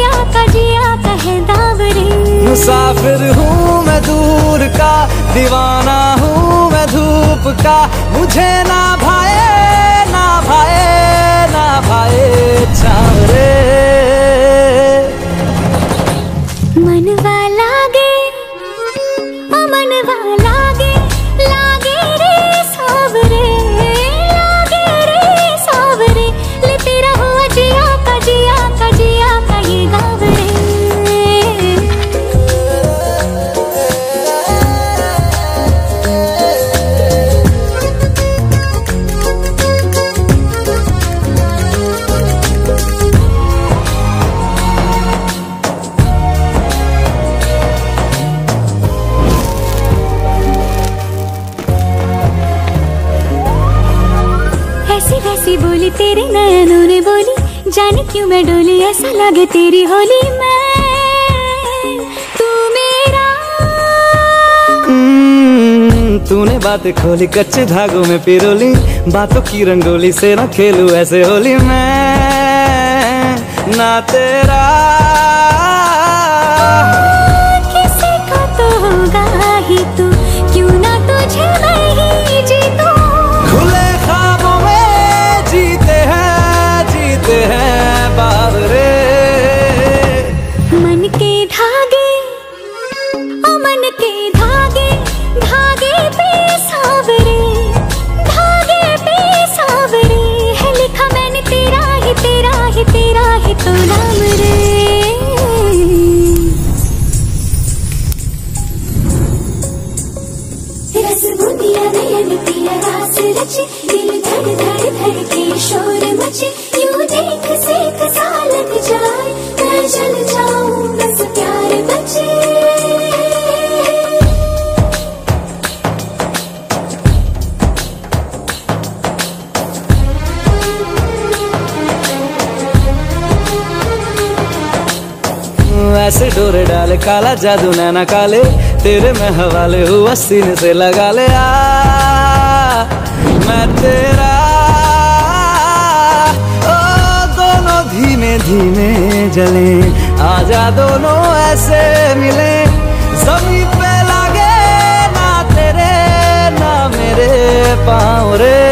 जिया का जिया का है दावरे मुसाफिर हूँ मैं दूर का दीवाना हूँ मैं धूप का। मुझे ना भाए ना भाए ना भाए चावरे मनवा लागे ओ मन लागे। नयनों ने बोली जाने क्यों मैं डोली ऐसा लगे तेरी होली मैं। तू मेरा। हम्म, तूने बात खोली कच्चे धागों में पिरोली बातों की रंगोली से ना खेलू ऐसे होली मैं। ना तेरा रास दिल धड़ धड़ शोर मचे। यूँ देख से कसा लग जाए मैं चल जाऊँ बस प्यार बचे ऐसे डोरे डाले, काला जादू नैना काले, तेरे में हवाले हुआ सीने से लगा ले आ। मैं तेरा। ओ, दोनों धीमे धीमे जले। आजा दोनों ऐसे मिले। ज़मीन पे लागे ना तेरे, ना मेरे पाँव रे।